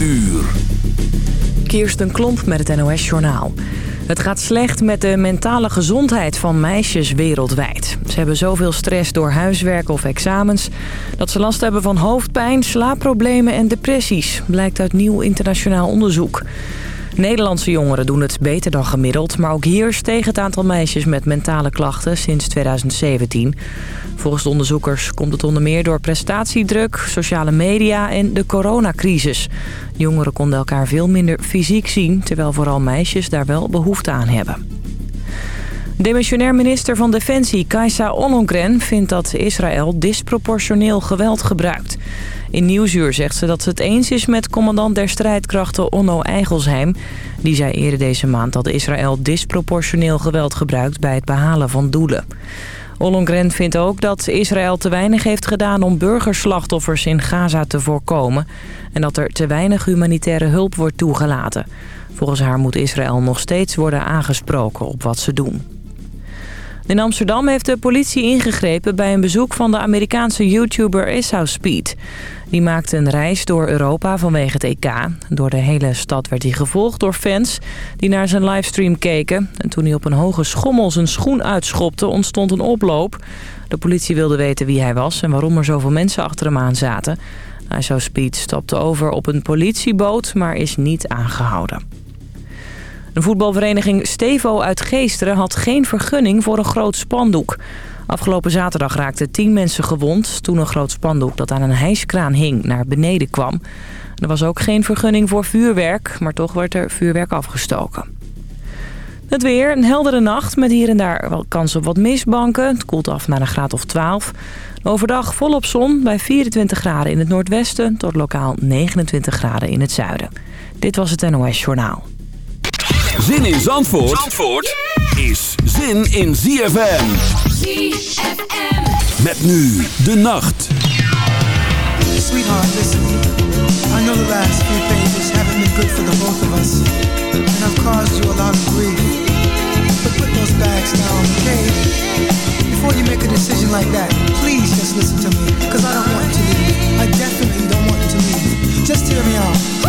uur. Kirsten Klomp met het NOS-journaal. Het gaat slecht met de mentale gezondheid van meisjes wereldwijd. Ze hebben zoveel stress door huiswerk of examens... dat ze last hebben van hoofdpijn, slaapproblemen en depressies... blijkt uit nieuw internationaal onderzoek. Nederlandse jongeren doen het beter dan gemiddeld... maar ook hier steeg het aantal meisjes met mentale klachten sinds 2017. Volgens de onderzoekers komt het onder meer door prestatiedruk... sociale media en de coronacrisis. Jongeren konden elkaar veel minder fysiek zien... terwijl vooral meisjes daar wel behoefte aan hebben. Demissionair minister van Defensie Kajsa Ollongren vindt dat Israël disproportioneel geweld gebruikt. In Nieuwsuur zegt ze dat ze het eens is met commandant der strijdkrachten Onno Eigelsheim. Die zei eerder deze maand dat Israël disproportioneel geweld gebruikt bij het behalen van doelen. Ollongren vindt ook dat Israël te weinig heeft gedaan om burgerslachtoffers in Gaza te voorkomen. En dat er te weinig humanitaire hulp wordt toegelaten. Volgens haar moet Israël nog steeds worden aangesproken op wat ze doen. In Amsterdam heeft de politie ingegrepen bij een bezoek van de Amerikaanse YouTuber Esau Speed. Die maakte een reis door Europa vanwege het EK. Door de hele stad werd hij gevolgd door fans die naar zijn livestream keken. En toen hij op een hoge schommel zijn schoen uitschopte ontstond een oploop. De politie wilde weten wie hij was en waarom er zoveel mensen achter hem aan zaten. Esau Speed stapte over op een politieboot, maar is niet aangehouden. De voetbalvereniging Stevo uit Geesteren had geen vergunning voor een groot spandoek. Afgelopen zaterdag raakten tien mensen gewond toen een groot spandoek dat aan een hijskraan hing naar beneden kwam. Er was ook geen vergunning voor vuurwerk, maar toch werd er vuurwerk afgestoken. Het weer, een heldere nacht met hier en daar wel kans op wat mistbanken. Het koelt af naar een graad of 12. Overdag volop zon bij 24 graden in het noordwesten tot lokaal 29 graden in het zuiden. Dit was het NOS Journaal. Zin in Zandvoort, Zandvoort is zin in ZFM. ZFM. Met nu de nacht. Sweetheart, listen. I know the last few pages haven't been good for the both of us. And I've caused you a lot of grief. But put those bags down, okay? Before you make a decision like that, please just listen to me. Cause I don't want to leave. I definitely don't want to leave. Just hear me out.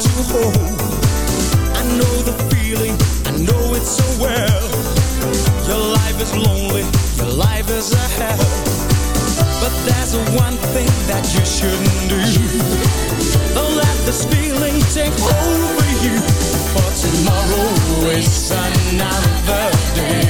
to hold. I know the feeling, I know it so well. Your life is lonely, your life is a hell. But there's one thing that you shouldn't do. Don't let this feeling take over you. For tomorrow is another day.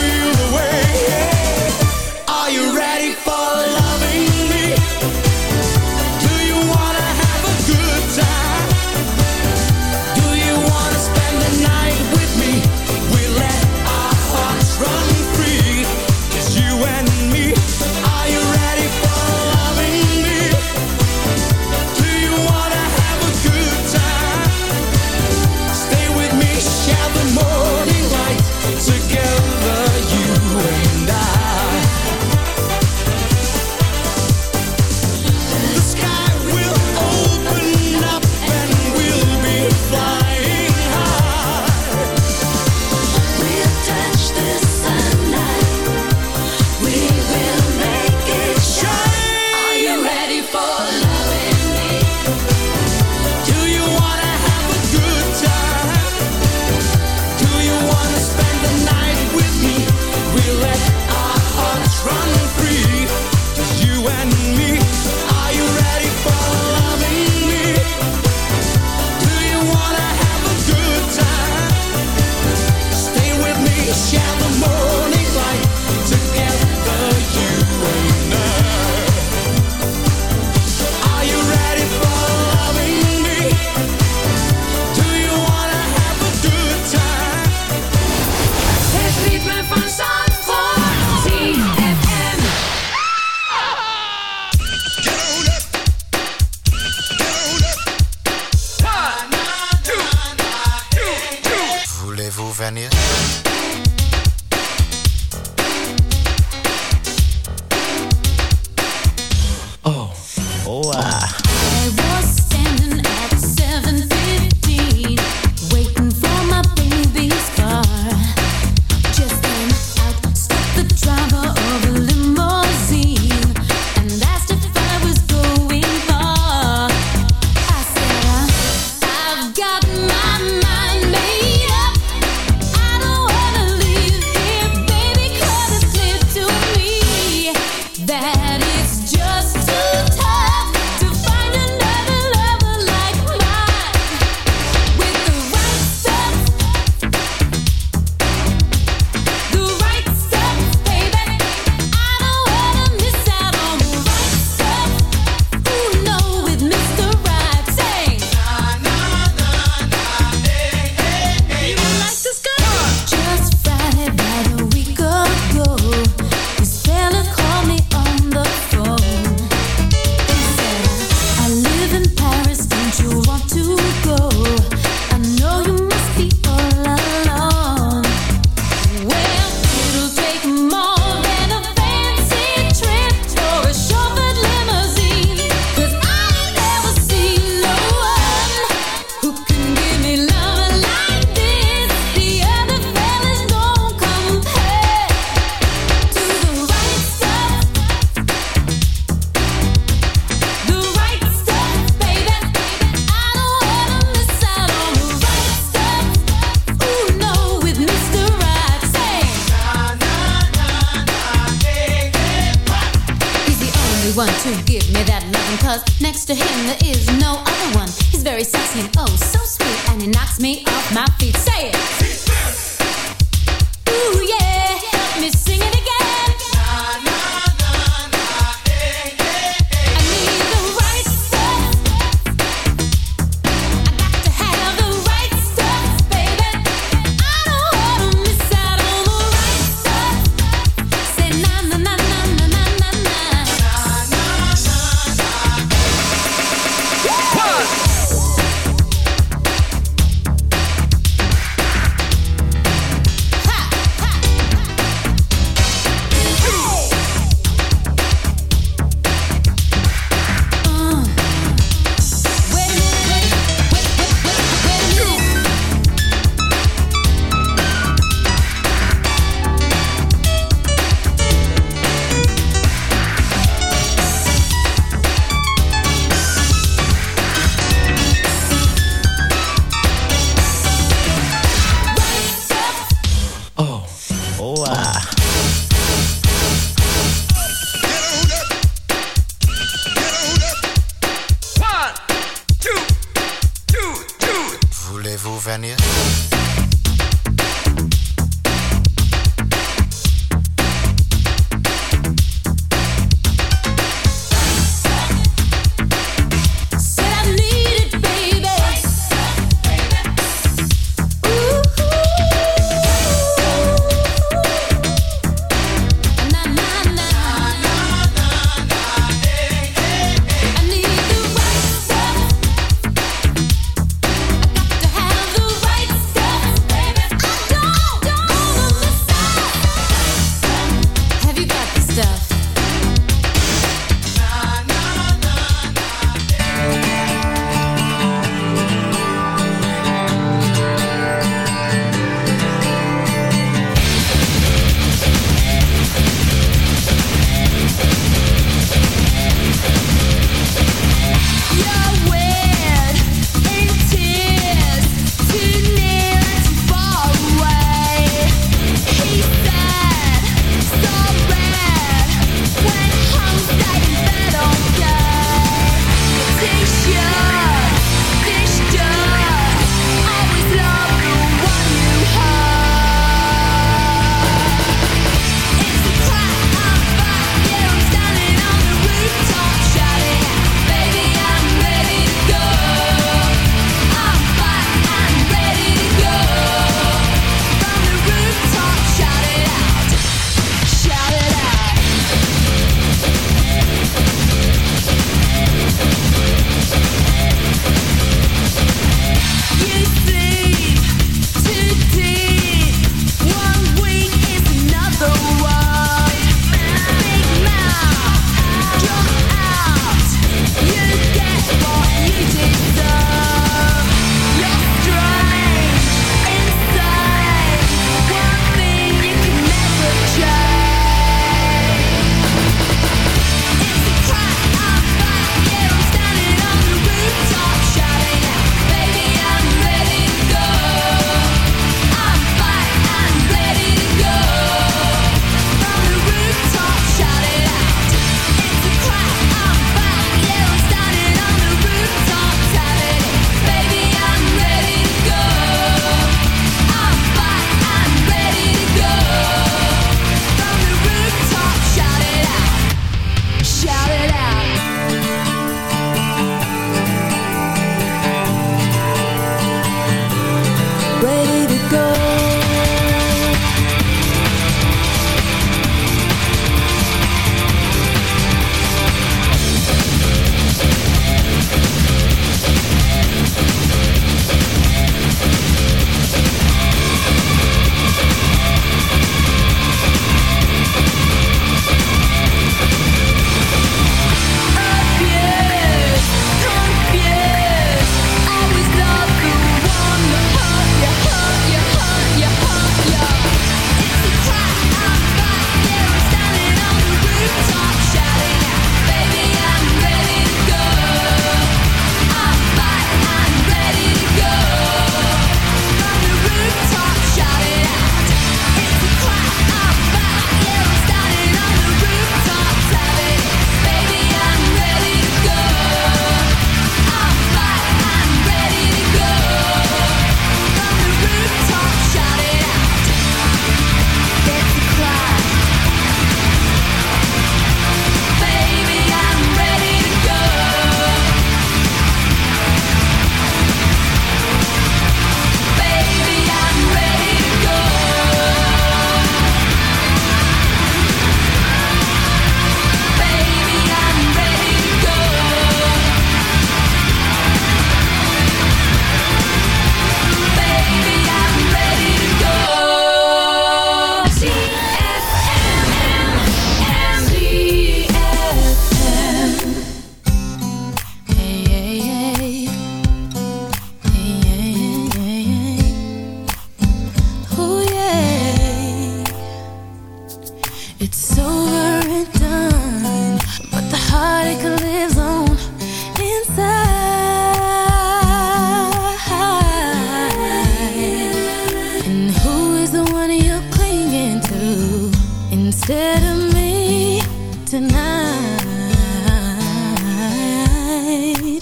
tonight.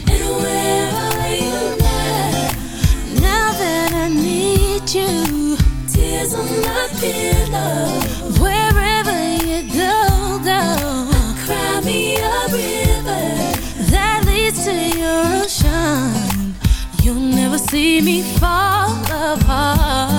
And where are you now? Now that I need you, tears on my pillow. Wherever you go, go. Cry me a river that leads to your ocean. You'll never see me fall apart.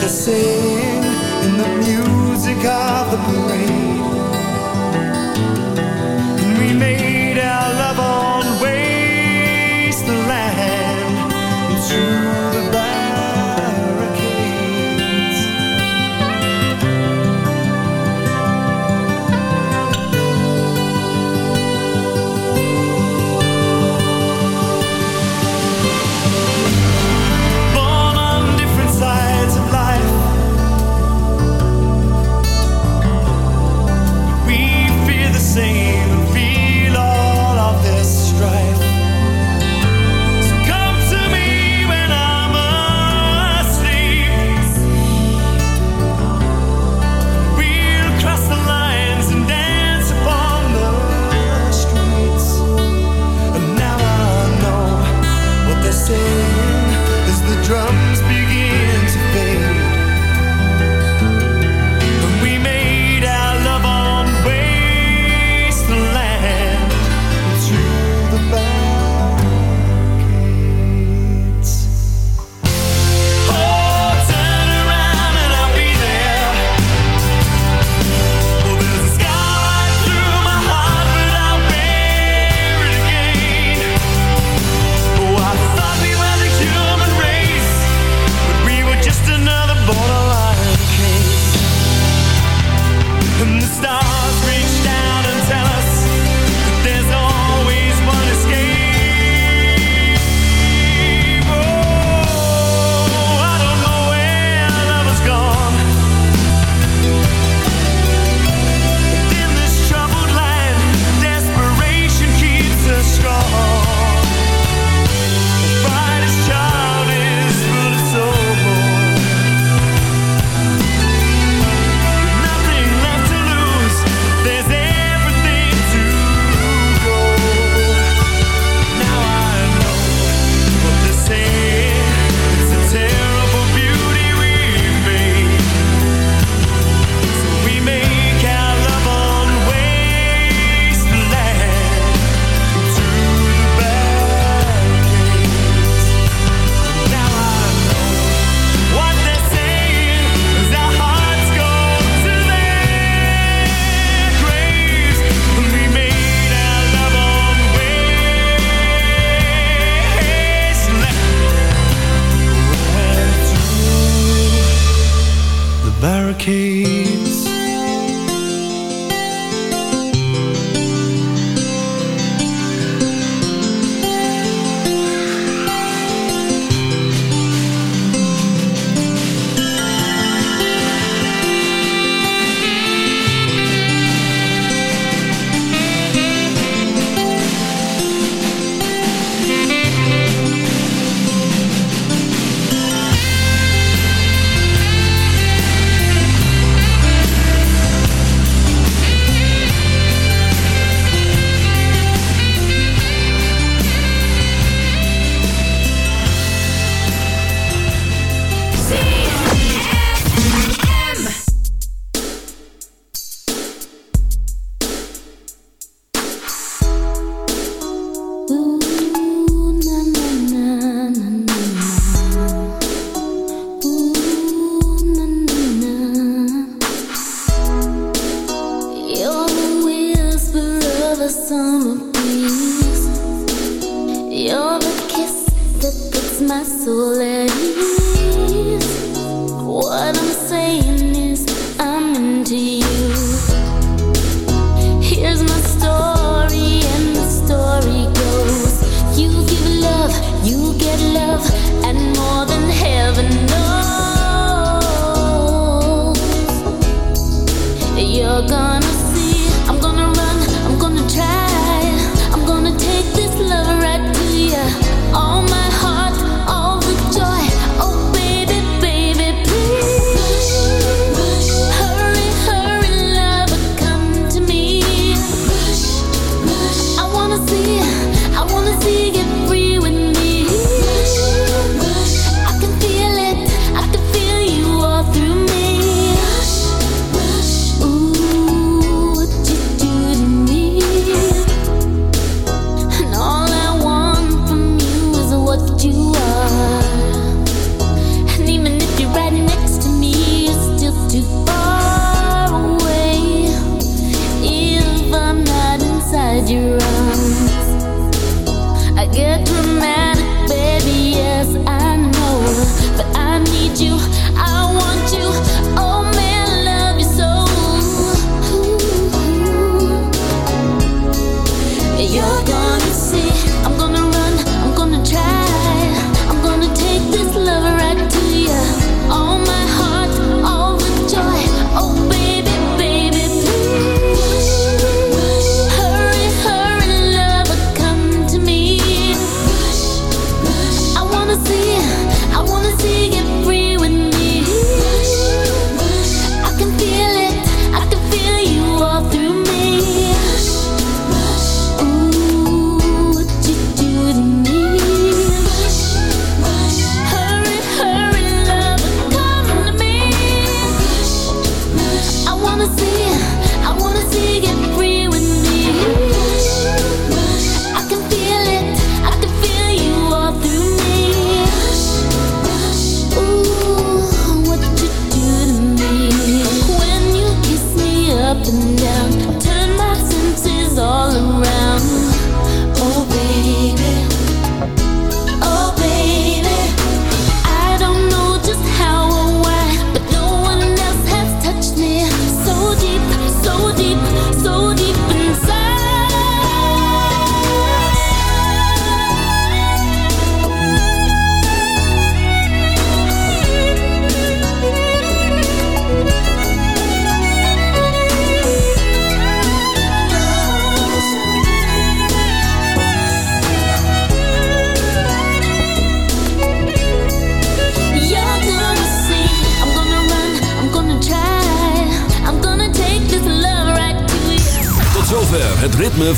the same in the music of the brain.